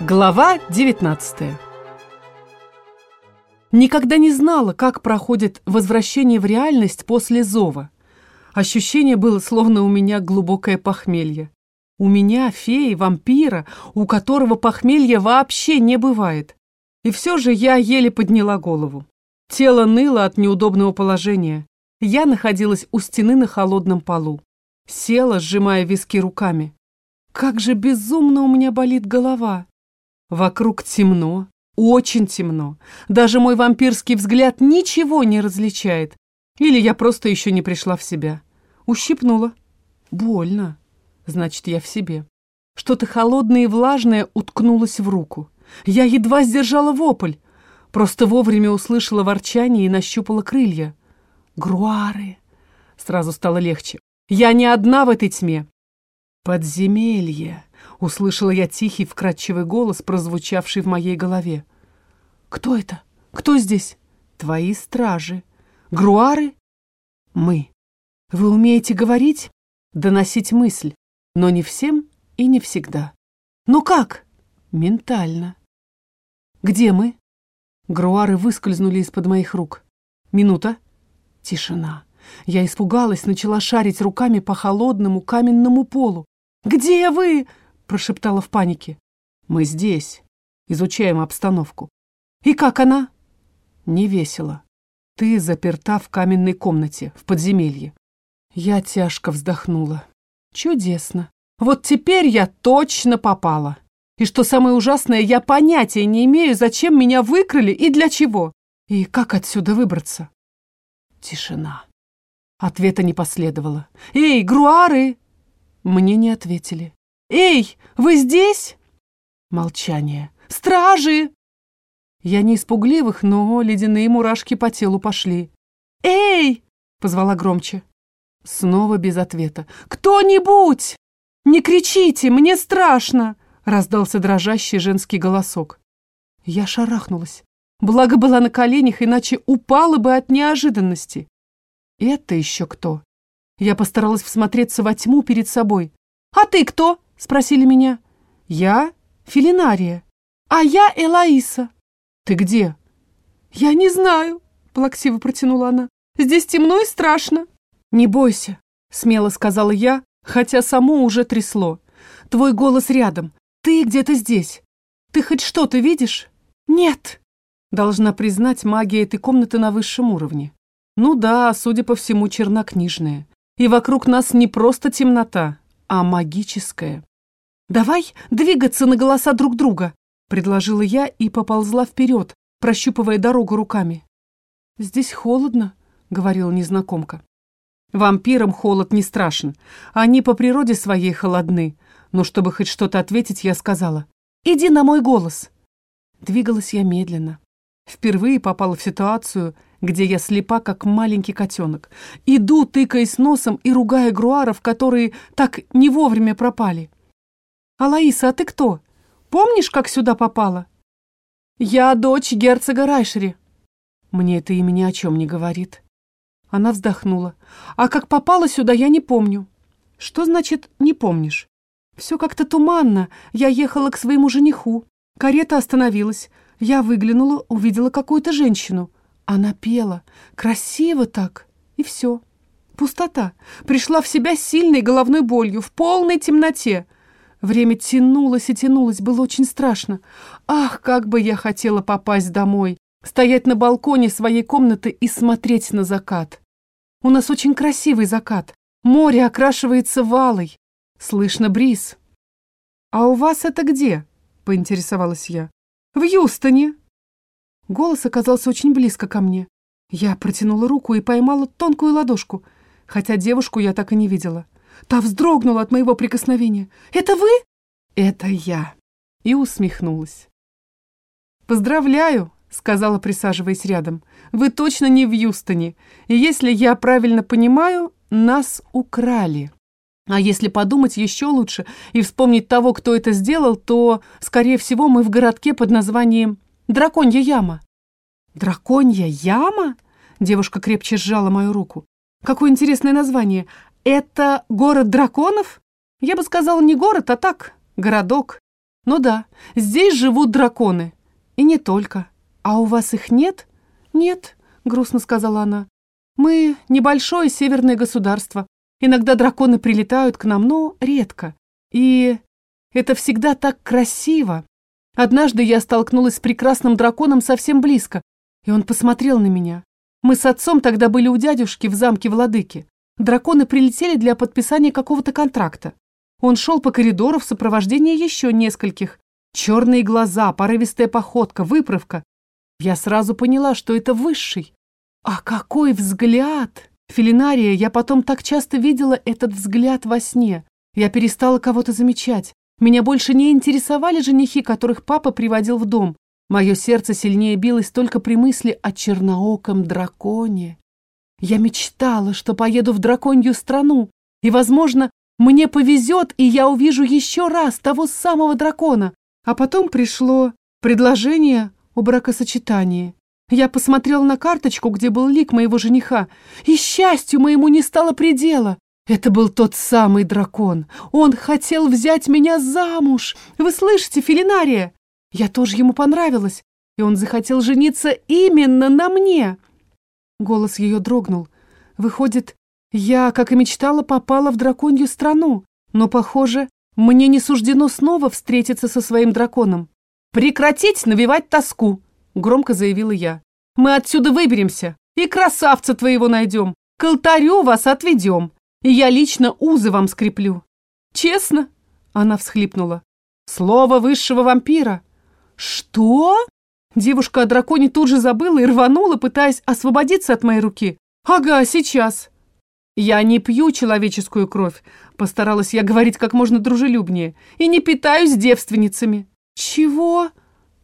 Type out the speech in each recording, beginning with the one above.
Глава 19 Никогда не знала, как проходит возвращение в реальность после зова. Ощущение было, словно у меня глубокое похмелье. У меня, феи, вампира, у которого похмелья вообще не бывает. И все же я еле подняла голову. Тело ныло от неудобного положения. Я находилась у стены на холодном полу. Села, сжимая виски руками. Как же безумно у меня болит голова. Вокруг темно, очень темно. Даже мой вампирский взгляд ничего не различает. Или я просто еще не пришла в себя. Ущипнула. Больно. Значит, я в себе. Что-то холодное и влажное уткнулось в руку. Я едва сдержала вопль. Просто вовремя услышала ворчание и нащупала крылья. Груары. Сразу стало легче. Я не одна в этой тьме. Подземелье. Услышала я тихий, вкрадчивый голос, прозвучавший в моей голове. «Кто это? Кто здесь?» «Твои стражи. Груары?» «Мы. Вы умеете говорить?» «Доносить мысль. Но не всем и не всегда». «Но как?» «Ментально». «Где мы?» Груары выскользнули из-под моих рук. «Минута». Тишина. Я испугалась, начала шарить руками по холодному каменному полу. «Где вы?» прошептала в панике. «Мы здесь. Изучаем обстановку». «И как она?» «Не весело. Ты заперта в каменной комнате, в подземелье». Я тяжко вздохнула. «Чудесно. Вот теперь я точно попала. И что самое ужасное, я понятия не имею, зачем меня выкрали и для чего. И как отсюда выбраться?» Тишина. Ответа не последовало. «Эй, груары!» Мне не ответили. «Эй, вы здесь?» Молчание. «Стражи!» Я не испугливых, но ледяные мурашки по телу пошли. «Эй!» — позвала громче. Снова без ответа. «Кто-нибудь! Не кричите, мне страшно!» — раздался дрожащий женский голосок. Я шарахнулась. Благо была на коленях, иначе упала бы от неожиданности. «Это еще кто?» Я постаралась всмотреться во тьму перед собой. «А ты кто?» Спросили меня. Я Филинария. А я Элаиса. Ты где? Я не знаю, плаксиво протянула она. Здесь темно и страшно. Не бойся, смело сказала я, хотя само уже трясло. Твой голос рядом. Ты где-то здесь. Ты хоть что-то видишь? Нет. Должна признать, магия этой комнаты на высшем уровне. Ну да, судя по всему, чернокнижная. И вокруг нас не просто темнота, а магическая. «Давай двигаться на голоса друг друга», — предложила я и поползла вперед, прощупывая дорогу руками. «Здесь холодно», — говорила незнакомка. Вампирам холод не страшен. Они по природе своей холодны. Но чтобы хоть что-то ответить, я сказала. «Иди на мой голос». Двигалась я медленно. Впервые попала в ситуацию, где я слепа, как маленький котенок. Иду, тыкаясь носом и ругая груаров, которые так не вовремя пропали. «Алаиса, а ты кто? Помнишь, как сюда попала?» «Я дочь герцога Райшери». Мне это имя ни о чем не говорит. Она вздохнула. «А как попала сюда, я не помню». «Что значит «не помнишь»?» «Все как-то туманно. Я ехала к своему жениху. Карета остановилась. Я выглянула, увидела какую-то женщину. Она пела. Красиво так. И все. Пустота. Пришла в себя сильной головной болью, в полной темноте. Время тянулось и тянулось, было очень страшно. Ах, как бы я хотела попасть домой, стоять на балконе своей комнаты и смотреть на закат. У нас очень красивый закат. Море окрашивается валой. Слышно бриз. «А у вас это где?» — поинтересовалась я. «В Юстоне». Голос оказался очень близко ко мне. Я протянула руку и поймала тонкую ладошку, хотя девушку я так и не видела. Та вздрогнула от моего прикосновения. «Это вы?» «Это я!» И усмехнулась. «Поздравляю!» — сказала, присаживаясь рядом. «Вы точно не в Юстоне. И если я правильно понимаю, нас украли. А если подумать еще лучше и вспомнить того, кто это сделал, то, скорее всего, мы в городке под названием Драконья яма». «Драконья яма?» Девушка крепче сжала мою руку. «Какое интересное название. Это город драконов? Я бы сказала, не город, а так, городок. Ну да, здесь живут драконы. И не только. А у вас их нет? Нет, грустно сказала она. Мы небольшое северное государство. Иногда драконы прилетают к нам, но редко. И это всегда так красиво. Однажды я столкнулась с прекрасным драконом совсем близко, и он посмотрел на меня. Мы с отцом тогда были у дядюшки в замке Владыки. Драконы прилетели для подписания какого-то контракта. Он шел по коридору в сопровождении еще нескольких. Черные глаза, порывистая походка, выправка. Я сразу поняла, что это высший. А какой взгляд! Филинария, я потом так часто видела этот взгляд во сне. Я перестала кого-то замечать. Меня больше не интересовали женихи, которых папа приводил в дом. Мое сердце сильнее билось только при мысли о чернооком драконе. Я мечтала, что поеду в драконью страну, и, возможно, мне повезет, и я увижу еще раз того самого дракона. А потом пришло предложение о бракосочетании. Я посмотрела на карточку, где был лик моего жениха, и счастью моему не стало предела. Это был тот самый дракон. Он хотел взять меня замуж. Вы слышите, Филинария? Я тоже ему понравилась, и он захотел жениться именно на мне. Голос ее дрогнул. Выходит, я, как и мечтала, попала в драконью страну, но, похоже, мне не суждено снова встретиться со своим драконом. «Прекратить навевать тоску!» — громко заявила я. «Мы отсюда выберемся, и красавца твоего найдем, к алтарю вас отведем, и я лично узы вам скреплю». «Честно?» — она всхлипнула. «Слово высшего вампира». «Что?» Девушка о драконе тут же забыла и рванула, пытаясь освободиться от моей руки. «Ага, сейчас». «Я не пью человеческую кровь», — постаралась я говорить как можно дружелюбнее, «и не питаюсь девственницами». «Чего?»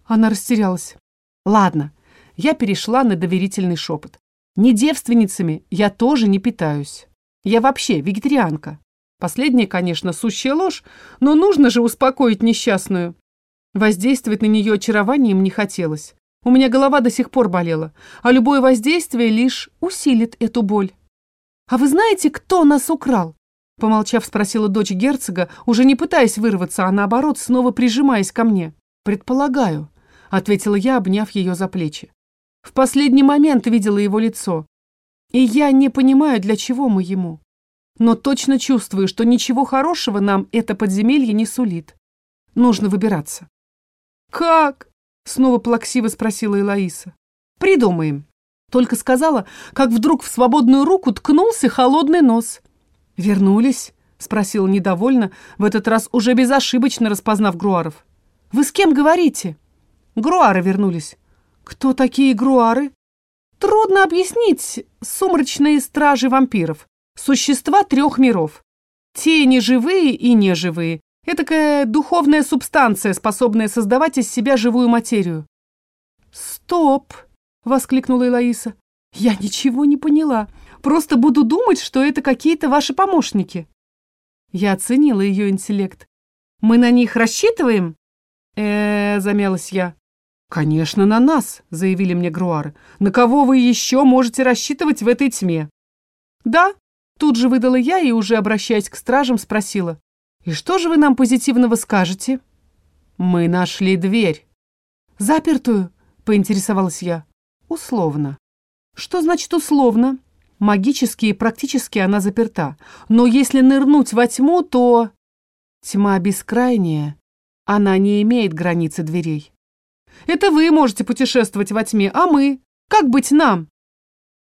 Она растерялась. «Ладно, я перешла на доверительный шепот. Не девственницами я тоже не питаюсь. Я вообще вегетарианка. Последняя, конечно, сущая ложь, но нужно же успокоить несчастную. Воздействовать на нее очарованием не хотелось. У меня голова до сих пор болела, а любое воздействие лишь усилит эту боль. «А вы знаете, кто нас украл?» Помолчав, спросила дочь герцога, уже не пытаясь вырваться, а наоборот, снова прижимаясь ко мне. «Предполагаю», — ответила я, обняв ее за плечи. «В последний момент видела его лицо. И я не понимаю, для чего мы ему. Но точно чувствую, что ничего хорошего нам это подземелье не сулит. Нужно выбираться. «Как?» — снова плаксиво спросила Элоиса. «Придумаем». Только сказала, как вдруг в свободную руку ткнулся холодный нос. «Вернулись?» — спросила недовольно, в этот раз уже безошибочно распознав Груаров. «Вы с кем говорите?» «Груары вернулись». «Кто такие груары?» «Трудно объяснить. Сумрачные стражи вампиров. Существа трех миров. Те живые и неживые, Этакая духовная субстанция, способная создавать из себя живую материю. «Стоп!» — воскликнула Элоиса. «Я ничего не поняла. Просто буду думать, что это какие-то ваши помощники». Я оценила ее интеллект. «Мы на них рассчитываем?» э, -э замялась я. «Конечно, на нас», — заявили мне Груары. «На кого вы еще можете рассчитывать в этой тьме?» «Да», — тут же выдала я и, уже обращаясь к стражам, спросила. «И что же вы нам позитивного скажете?» «Мы нашли дверь». «Запертую?» — поинтересовалась я. «Условно». «Что значит условно?» Магически и практически она заперта. Но если нырнуть во тьму, то... Тьма бескрайняя. Она не имеет границы дверей. Это вы можете путешествовать во тьме, а мы? Как быть нам?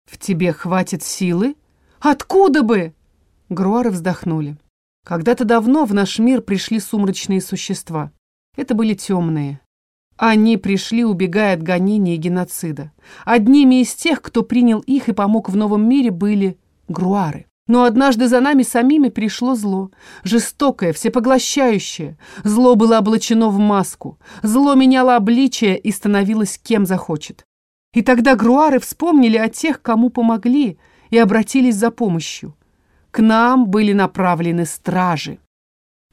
В тебе хватит силы? Откуда бы? Груары вздохнули. Когда-то давно в наш мир пришли сумрачные существа. Это были темные. Они пришли, убегая от гонения и геноцида. Одними из тех, кто принял их и помог в новом мире, были груары. Но однажды за нами самими пришло зло. Жестокое, всепоглощающее. Зло было облачено в маску. Зло меняло обличие и становилось кем захочет. И тогда груары вспомнили о тех, кому помогли, и обратились за помощью. К нам были направлены стражи.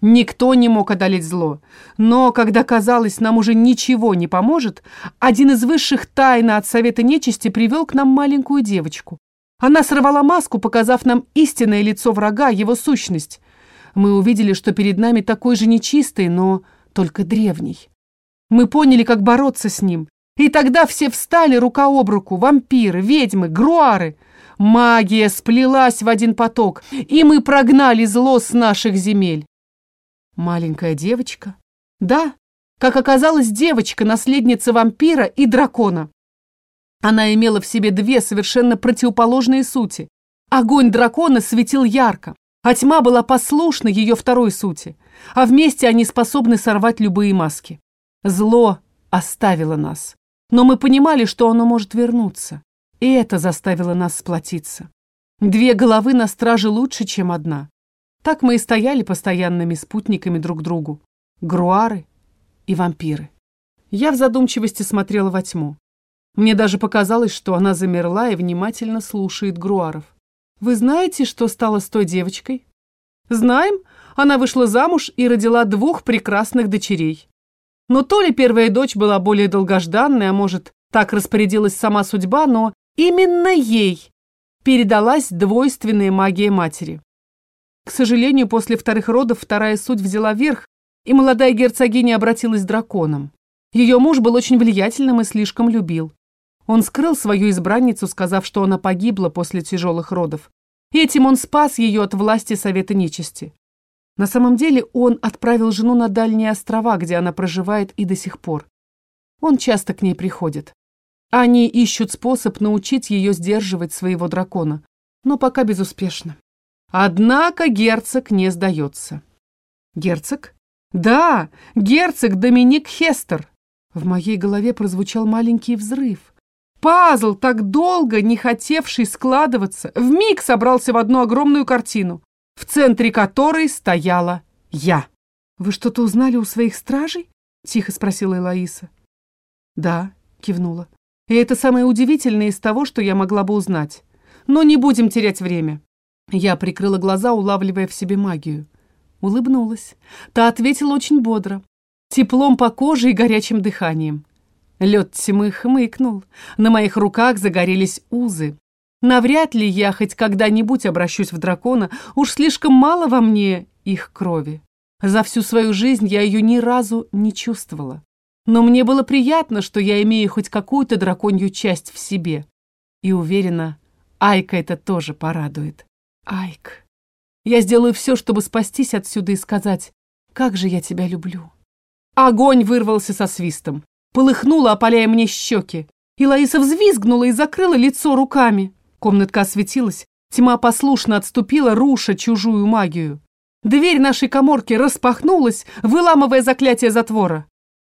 Никто не мог одолеть зло, но когда казалось, нам уже ничего не поможет, один из высших тайна от Совета Нечисти привел к нам маленькую девочку. Она сорвала маску, показав нам истинное лицо врага, его сущность. Мы увидели, что перед нами такой же нечистый, но только древний. Мы поняли, как бороться с ним. И тогда все встали рука об руку, вампиры, ведьмы, груары. Магия сплелась в один поток, и мы прогнали зло с наших земель. Маленькая девочка? Да, как оказалось, девочка, наследница вампира и дракона. Она имела в себе две совершенно противоположные сути. Огонь дракона светил ярко, а тьма была послушна ее второй сути, а вместе они способны сорвать любые маски. Зло оставило нас, но мы понимали, что оно может вернуться, и это заставило нас сплотиться. Две головы на страже лучше, чем одна. Так мы и стояли постоянными спутниками друг другу. Груары и вампиры. Я в задумчивости смотрела во тьму. Мне даже показалось, что она замерла и внимательно слушает Груаров. «Вы знаете, что стало с той девочкой?» «Знаем. Она вышла замуж и родила двух прекрасных дочерей. Но то ли первая дочь была более долгожданной, а может, так распорядилась сама судьба, но именно ей передалась двойственная магия матери. К сожалению, после вторых родов вторая суть взяла верх, и молодая герцогиня обратилась драконом. Ее муж был очень влиятельным и слишком любил. Он скрыл свою избранницу, сказав, что она погибла после тяжелых родов. Этим он спас ее от власти Совета Нечисти. На самом деле он отправил жену на дальние острова, где она проживает и до сих пор. Он часто к ней приходит. Они ищут способ научить ее сдерживать своего дракона, но пока безуспешно. Однако герцог не сдается. Герцог? Да, герцог Доминик Хестер. В моей голове прозвучал маленький взрыв. Пазл, так долго не хотевший складываться, вмиг собрался в одну огромную картину, в центре которой стояла я. «Вы что-то узнали у своих стражей?» — тихо спросила Элоиса. «Да», — кивнула. «И это самое удивительное из того, что я могла бы узнать. Но не будем терять время». Я прикрыла глаза, улавливая в себе магию. Улыбнулась. Та ответила очень бодро. Теплом по коже и горячим дыханием. Лед тьмы хмыкнул. На моих руках загорелись узы. Навряд ли я хоть когда-нибудь обращусь в дракона, уж слишком мало во мне их крови. За всю свою жизнь я ее ни разу не чувствовала. Но мне было приятно, что я имею хоть какую-то драконью часть в себе. И уверена, Айка это тоже порадует. Айк, я сделаю все, чтобы спастись отсюда и сказать, как же я тебя люблю. Огонь вырвался со свистом полыхнула, опаляя мне щеки. И Лаиса взвизгнула и закрыла лицо руками. Комнатка осветилась, тьма послушно отступила, руша чужую магию. Дверь нашей коморки распахнулась, выламывая заклятие затвора.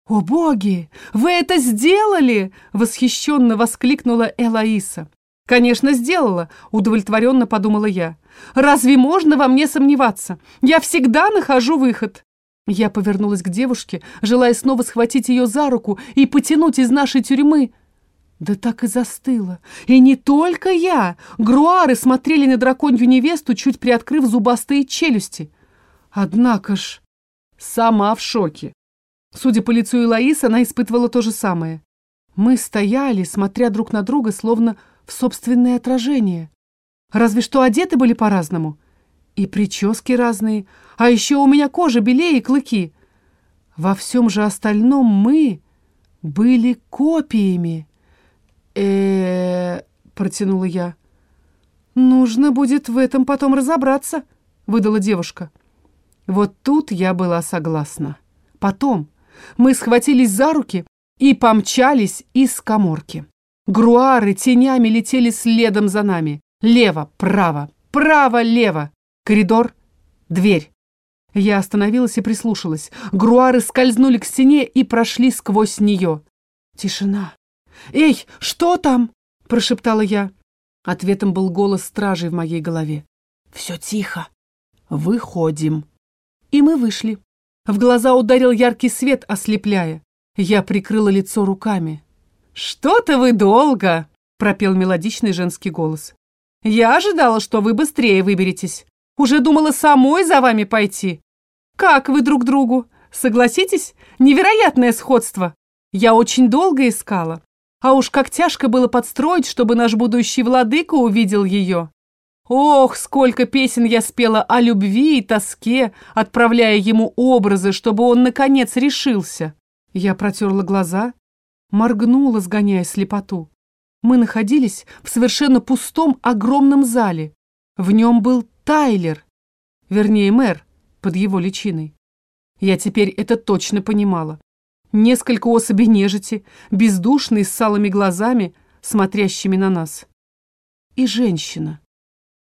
«О боги! Вы это сделали!» — восхищенно воскликнула Элаиса. «Конечно, сделала», — удовлетворенно подумала я. «Разве можно во мне сомневаться? Я всегда нахожу выход». Я повернулась к девушке, желая снова схватить ее за руку и потянуть из нашей тюрьмы. Да так и застыла. И не только я. Груары смотрели на драконью невесту, чуть приоткрыв зубастые челюсти. Однако ж, сама в шоке. Судя по лицу Элоис, она испытывала то же самое. Мы стояли, смотря друг на друга, словно в собственное отражение. Разве что одеты были по-разному. И прически разные, а еще у меня кожа белее и клыки. Во всем же остальном мы были копиями. э протянула я. «Нужно будет в этом потом разобраться», — выдала девушка. Вот тут я была согласна. Потом мы схватились за руки и помчались из коморки. Груары тенями летели следом за нами. Лево, право, право, лево. Коридор, дверь. Я остановилась и прислушалась. Груары скользнули к стене и прошли сквозь нее. Тишина. «Эй, что там?» – прошептала я. Ответом был голос стражей в моей голове. «Все тихо. Выходим». И мы вышли. В глаза ударил яркий свет, ослепляя. Я прикрыла лицо руками. «Что-то вы долго!» – пропел мелодичный женский голос. «Я ожидала, что вы быстрее выберетесь. Уже думала самой за вами пойти. Как вы друг другу? Согласитесь? Невероятное сходство. Я очень долго искала. А уж как тяжко было подстроить, чтобы наш будущий владыка увидел ее. Ох, сколько песен я спела о любви и тоске, отправляя ему образы, чтобы он, наконец, решился. Я протерла глаза, моргнула, сгоняя слепоту. Мы находились в совершенно пустом огромном зале. В нем был Тайлер, вернее, мэр, под его личиной. Я теперь это точно понимала. Несколько особей нежити, бездушные, с салыми глазами, смотрящими на нас. И женщина.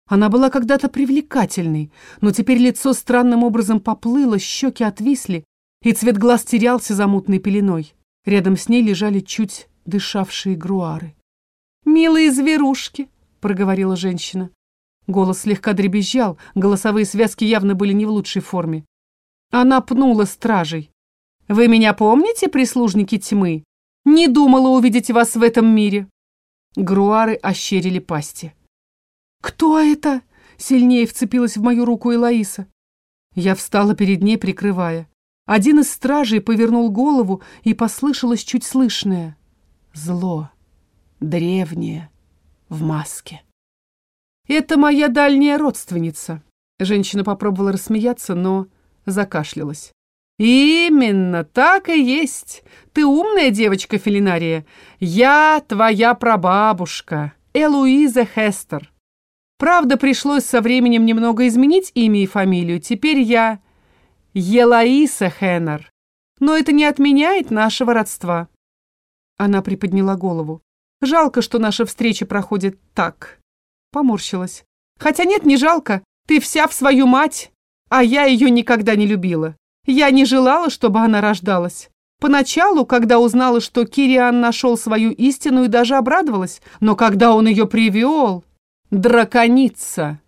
Она была когда-то привлекательной, но теперь лицо странным образом поплыло, щеки отвисли, и цвет глаз терялся за мутной пеленой. Рядом с ней лежали чуть дышавшие груары. «Милые зверушки!» — проговорила женщина. Голос слегка дребезжал, голосовые связки явно были не в лучшей форме. Она пнула стражей. «Вы меня помните, прислужники тьмы? Не думала увидеть вас в этом мире». Груары ощерили пасти. «Кто это?» — сильнее вцепилась в мою руку Элоиса. Я встала перед ней, прикрывая. Один из стражей повернул голову, и послышалось чуть слышное. Зло. Древнее. В маске. «Это моя дальняя родственница». Женщина попробовала рассмеяться, но закашлялась. «Именно, так и есть. Ты умная девочка, Филинария. Я твоя прабабушка, Элуиза Хестер. Правда, пришлось со временем немного изменить имя и фамилию. Теперь я Елаиса Хеннер. Но это не отменяет нашего родства». Она приподняла голову. «Жалко, что наша встреча проходит так». Поморщилась. «Хотя нет, не жалко. Ты вся в свою мать, а я ее никогда не любила. Я не желала, чтобы она рождалась. Поначалу, когда узнала, что Кириан нашел свою истину, и даже обрадовалась, но когда он ее привел... Драконица!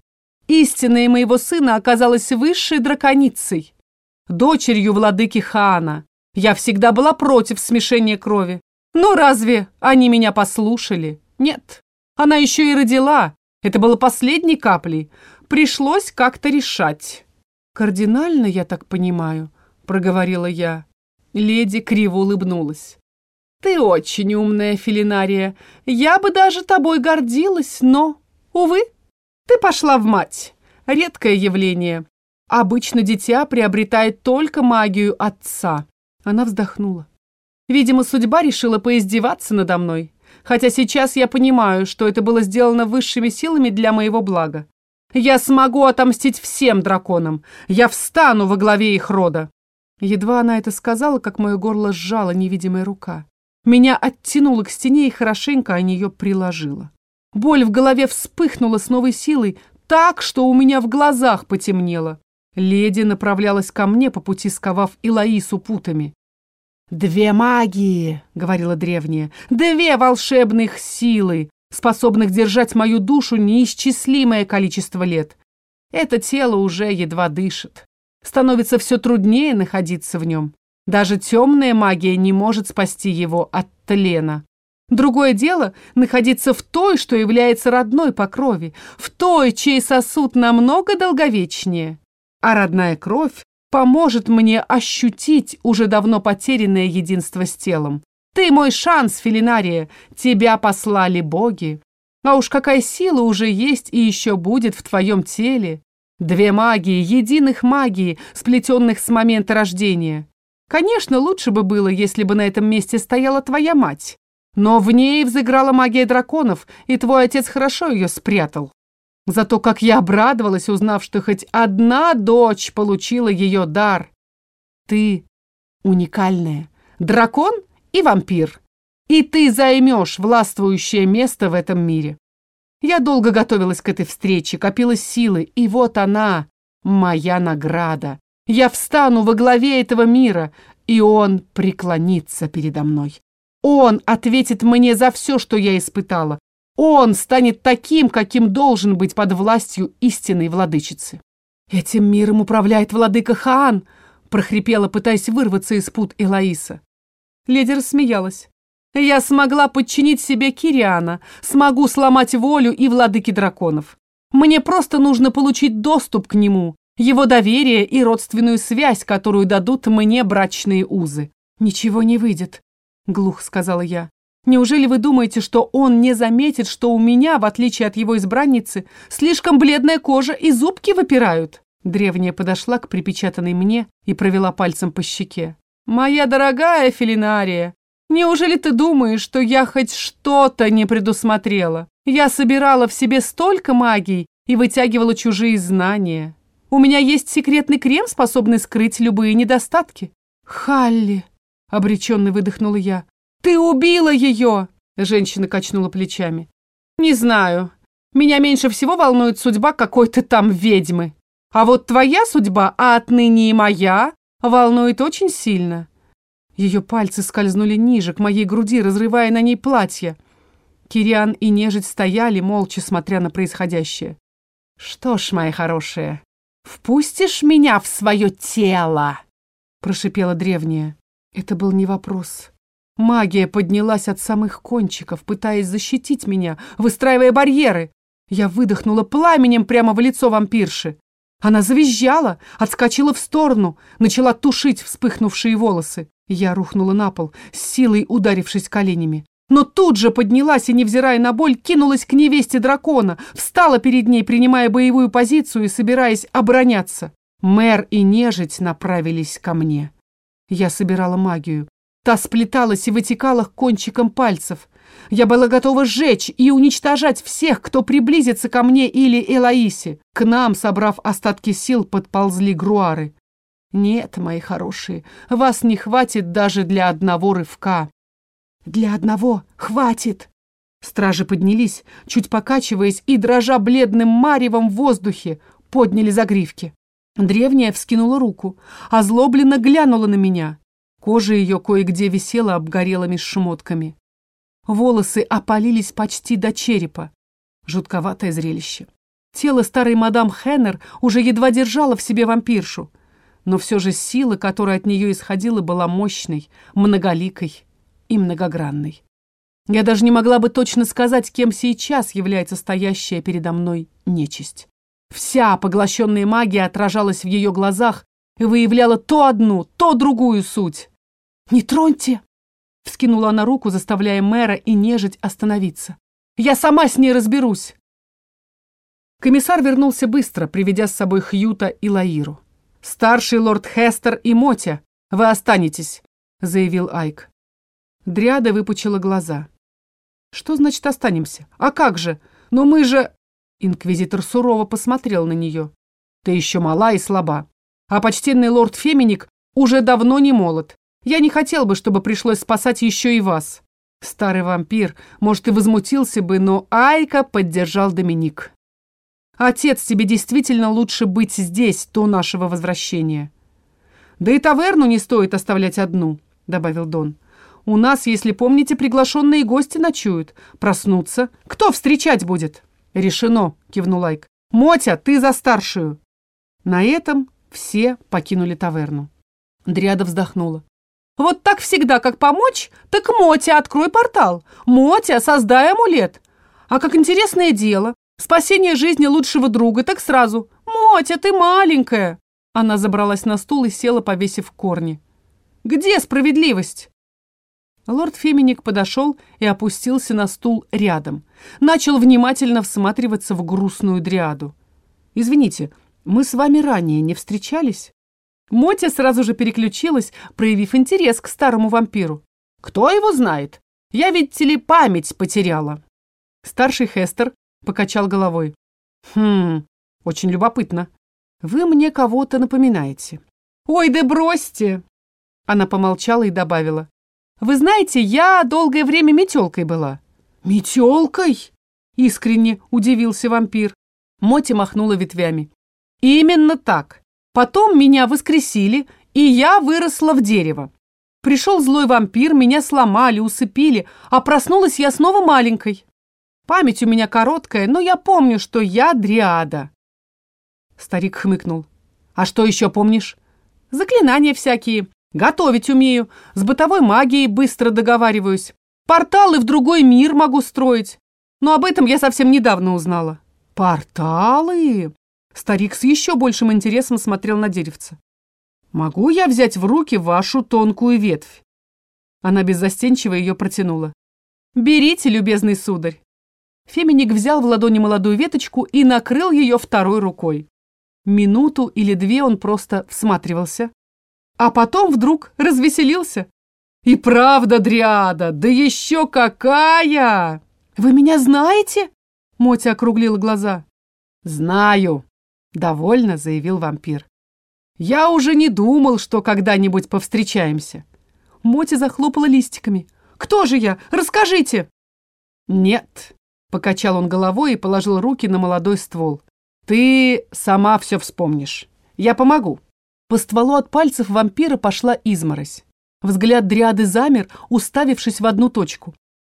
Истинная моего сына оказалась высшей драконицей, дочерью владыки Хаана. Я всегда была против смешения крови. Но разве они меня послушали? Нет. Она еще и родила. Это было последней каплей. Пришлось как-то решать. «Кардинально, я так понимаю», — проговорила я. Леди криво улыбнулась. «Ты очень умная, Филинария. Я бы даже тобой гордилась, но, увы, ты пошла в мать. Редкое явление. Обычно дитя приобретает только магию отца». Она вздохнула. «Видимо, судьба решила поиздеваться надо мной. Хотя сейчас я понимаю, что это было сделано высшими силами для моего блага. Я смогу отомстить всем драконам. Я встану во главе их рода. Едва она это сказала, как мое горло сжала невидимая рука. Меня оттянуло к стене и хорошенько о нее приложила. Боль в голове вспыхнула с новой силой, так, что у меня в глазах потемнело. Леди направлялась ко мне, по пути сковав Илаису путами. «Две магии», — говорила древняя, — «две волшебных силы, способных держать мою душу неисчислимое количество лет. Это тело уже едва дышит. Становится все труднее находиться в нем. Даже темная магия не может спасти его от тлена. Другое дело — находиться в той, что является родной по крови, в той, чей сосуд намного долговечнее. А родная кровь поможет мне ощутить уже давно потерянное единство с телом. Ты мой шанс, Филинария, тебя послали боги. А уж какая сила уже есть и еще будет в твоем теле. Две магии, единых магии, сплетенных с момента рождения. Конечно, лучше бы было, если бы на этом месте стояла твоя мать. Но в ней взыграла магия драконов, и твой отец хорошо ее спрятал. Зато как я обрадовалась, узнав, что хоть одна дочь получила ее дар. Ты уникальная. Дракон — и вампир. И ты займешь властвующее место в этом мире. Я долго готовилась к этой встрече, копила силы, и вот она, моя награда. Я встану во главе этого мира, и он преклонится передо мной. Он ответит мне за все, что я испытала. Он станет таким, каким должен быть под властью истинной владычицы. Этим миром управляет владыка Хаан, прохрипела, пытаясь вырваться из пут Элаиса. Леди рассмеялась. «Я смогла подчинить себе Кириана, смогу сломать волю и владыки драконов. Мне просто нужно получить доступ к нему, его доверие и родственную связь, которую дадут мне брачные узы». «Ничего не выйдет», — глух сказала я. Неужели вы думаете, что он не заметит, что у меня, в отличие от его избранницы, слишком бледная кожа и зубки выпирают?» Древняя подошла к припечатанной мне и провела пальцем по щеке. «Моя дорогая Филинария, неужели ты думаешь, что я хоть что-то не предусмотрела? Я собирала в себе столько магии и вытягивала чужие знания. У меня есть секретный крем, способный скрыть любые недостатки». «Халли!» — обреченно выдохнула я. «Ты убила ее!» – женщина качнула плечами. «Не знаю. Меня меньше всего волнует судьба какой-то там ведьмы. А вот твоя судьба, а отныне и моя, волнует очень сильно». Ее пальцы скользнули ниже, к моей груди, разрывая на ней платье. Кириан и нежить стояли, молча смотря на происходящее. «Что ж, моя хорошая, впустишь меня в свое тело?» прошипела древняя. Это был не вопрос. Магия поднялась от самых кончиков, пытаясь защитить меня, выстраивая барьеры. Я выдохнула пламенем прямо в лицо вампирши. Она завизжала, отскочила в сторону, начала тушить вспыхнувшие волосы. Я рухнула на пол, с силой ударившись коленями. Но тут же поднялась и, невзирая на боль, кинулась к невесте дракона, встала перед ней, принимая боевую позицию и собираясь обороняться. Мэр и нежить направились ко мне. Я собирала магию. Та сплеталась и вытекала кончиком пальцев. Я была готова сжечь и уничтожать всех, кто приблизится ко мне или Элаисе. К нам, собрав остатки сил, подползли груары. Нет, мои хорошие, вас не хватит даже для одного рывка. Для одного хватит. Стражи поднялись, чуть покачиваясь и дрожа бледным маревом в воздухе, подняли загривки. Древняя вскинула руку, озлобленно глянула на меня. Кожа ее кое-где висела обгорелыми шмотками. Волосы опалились почти до черепа. Жутковатое зрелище. Тело старой мадам Хеннер уже едва держало в себе вампиршу, но все же сила, которая от нее исходила, была мощной, многоликой и многогранной. Я даже не могла бы точно сказать, кем сейчас является стоящая передо мной нечисть. Вся поглощенная магия отражалась в ее глазах и выявляла то одну, то другую суть. «Не троньте!» — вскинула она руку, заставляя мэра и нежить остановиться. «Я сама с ней разберусь!» Комиссар вернулся быстро, приведя с собой Хьюта и Лаиру. «Старший лорд Хестер и Мотя, вы останетесь», — заявил Айк. Дриада выпучила глаза. «Что значит останемся? А как же? Но мы же...» Инквизитор сурово посмотрел на нее. «Ты еще мала и слаба. А почтенный лорд Феминик уже давно не молод. Я не хотел бы, чтобы пришлось спасать еще и вас. Старый вампир, может, и возмутился бы, но Айка поддержал Доминик. Отец, тебе действительно лучше быть здесь до нашего возвращения. Да и таверну не стоит оставлять одну, добавил Дон. У нас, если помните, приглашенные гости ночуют. Проснуться. Кто встречать будет? Решено, кивнул Айк. Мотя, ты за старшую. На этом все покинули таверну. Дриада вздохнула. Вот так всегда, как помочь, так Мотя, открой портал. Мотя, создай амулет. А как интересное дело, спасение жизни лучшего друга, так сразу. Мотя, ты маленькая. Она забралась на стул и села, повесив корни. Где справедливость? Лорд Феминик подошел и опустился на стул рядом. Начал внимательно всматриваться в грустную дриаду. «Извините, мы с вами ранее не встречались?» Мотя сразу же переключилась, проявив интерес к старому вампиру. «Кто его знает? Я ведь телепамять потеряла». Старший Хестер покачал головой. «Хм, очень любопытно. Вы мне кого-то напоминаете». «Ой, да бросьте!» Она помолчала и добавила. «Вы знаете, я долгое время метелкой была». «Метелкой?» Искренне удивился вампир. Моти махнула ветвями. «Именно так. Потом меня воскресили, и я выросла в дерево. Пришел злой вампир, меня сломали, усыпили, а проснулась я снова маленькой. Память у меня короткая, но я помню, что я дриада. Старик хмыкнул. А что еще помнишь? Заклинания всякие. Готовить умею. С бытовой магией быстро договариваюсь. Порталы в другой мир могу строить. Но об этом я совсем недавно узнала. Порталы? Старик с еще большим интересом смотрел на деревце. «Могу я взять в руки вашу тонкую ветвь?» Она беззастенчиво ее протянула. Берите, любезный сударь. Феминик взял в ладони молодую веточку и накрыл ее второй рукой. Минуту или две он просто всматривался, а потом вдруг развеселился. «И правда, Дриада, да еще какая!» «Вы меня знаете?» Мотя округлила глаза. «Знаю», — довольно заявил вампир. «Я уже не думал, что когда-нибудь повстречаемся». Мотя захлопала листиками. «Кто же я? Расскажите!» «Нет», — покачал он головой и положил руки на молодой ствол. «Ты сама все вспомнишь. Я помогу». По стволу от пальцев вампира пошла изморозь. Взгляд дриады замер, уставившись в одну точку.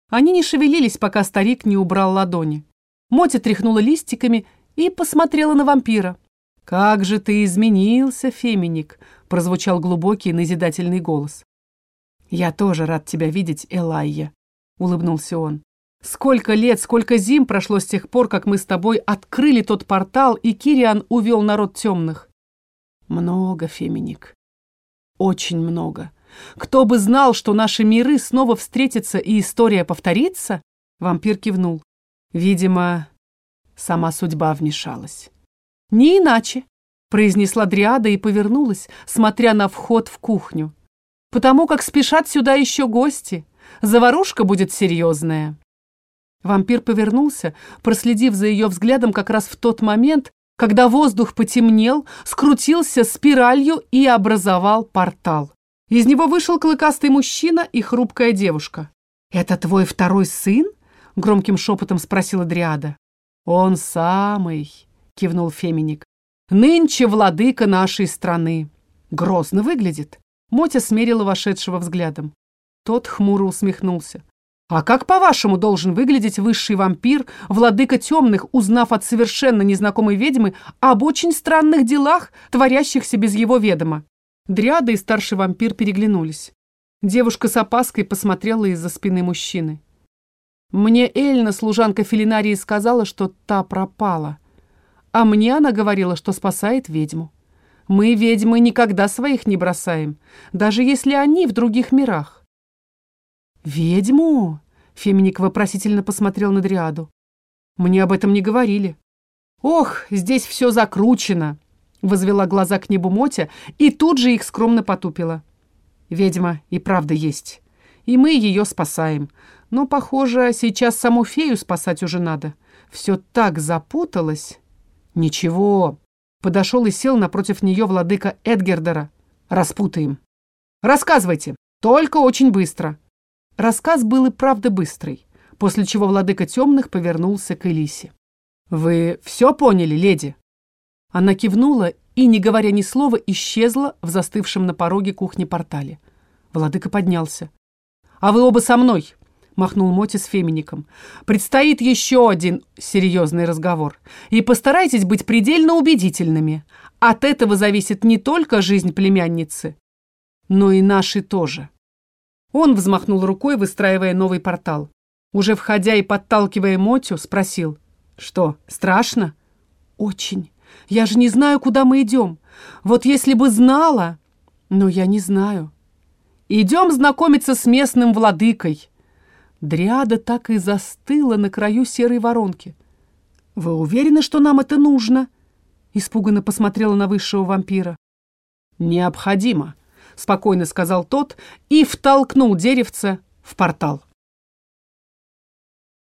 Они не шевелились, пока старик не убрал ладони. Мотя тряхнула листиками и посмотрела на вампира. «Как же ты изменился, Феминик!» — прозвучал глубокий назидательный голос. «Я тоже рад тебя видеть, Элайя», — улыбнулся он. «Сколько лет, сколько зим прошло с тех пор, как мы с тобой открыли тот портал, и Кириан увел народ темных?» «Много, Феминик. Очень много. Кто бы знал, что наши миры снова встретятся и история повторится?» Вампир кивнул. Видимо, сама судьба вмешалась. «Не иначе», — произнесла Дриада и повернулась, смотря на вход в кухню. «Потому как спешат сюда еще гости. Заварушка будет серьезная». Вампир повернулся, проследив за ее взглядом как раз в тот момент, когда воздух потемнел, скрутился спиралью и образовал портал. Из него вышел клыкастый мужчина и хрупкая девушка. «Это твой второй сын?» — громким шепотом спросила Дриада. «Он самый», — кивнул Феминик. «Нынче владыка нашей страны. Грозно выглядит». Мотя смерила вошедшего взглядом. Тот хмуро усмехнулся. «А как, по-вашему, должен выглядеть высший вампир, владыка темных, узнав от совершенно незнакомой ведьмы об очень странных делах, творящихся без его ведома?» Дриада и старший вампир переглянулись. Девушка с опаской посмотрела из-за спины мужчины. Мне Эльна, служанка Филинарии, сказала, что та пропала. А мне она говорила, что спасает ведьму. Мы, ведьмы, никогда своих не бросаем, даже если они в других мирах. «Ведьму?» — Феминик вопросительно посмотрел на Дриаду. «Мне об этом не говорили». «Ох, здесь все закручено!» Возвела глаза к небу Мотя и тут же их скромно потупила. Ведьма и правда есть. И мы ее спасаем. Но, похоже, сейчас саму фею спасать уже надо. Все так запуталось. Ничего. Подошел и сел напротив нее владыка Эдгердера. Распутаем. Рассказывайте. Только очень быстро. Рассказ был и правда быстрый, после чего владыка темных повернулся к Элисе. «Вы все поняли, леди?» Она кивнула и, не говоря ни слова, исчезла в застывшем на пороге кухни портале. Владыка поднялся. «А вы оба со мной!» — махнул Моти с Фемиником. «Предстоит еще один серьезный разговор. И постарайтесь быть предельно убедительными. От этого зависит не только жизнь племянницы, но и наши тоже». Он взмахнул рукой, выстраивая новый портал. Уже входя и подталкивая Мотю, спросил. «Что, страшно?» «Очень», я же не знаю, куда мы идем. Вот если бы знала... Но я не знаю. Идем знакомиться с местным владыкой. Дриада так и застыла на краю серой воронки. «Вы уверены, что нам это нужно?» Испуганно посмотрела на высшего вампира. «Необходимо», — спокойно сказал тот и втолкнул деревце в портал.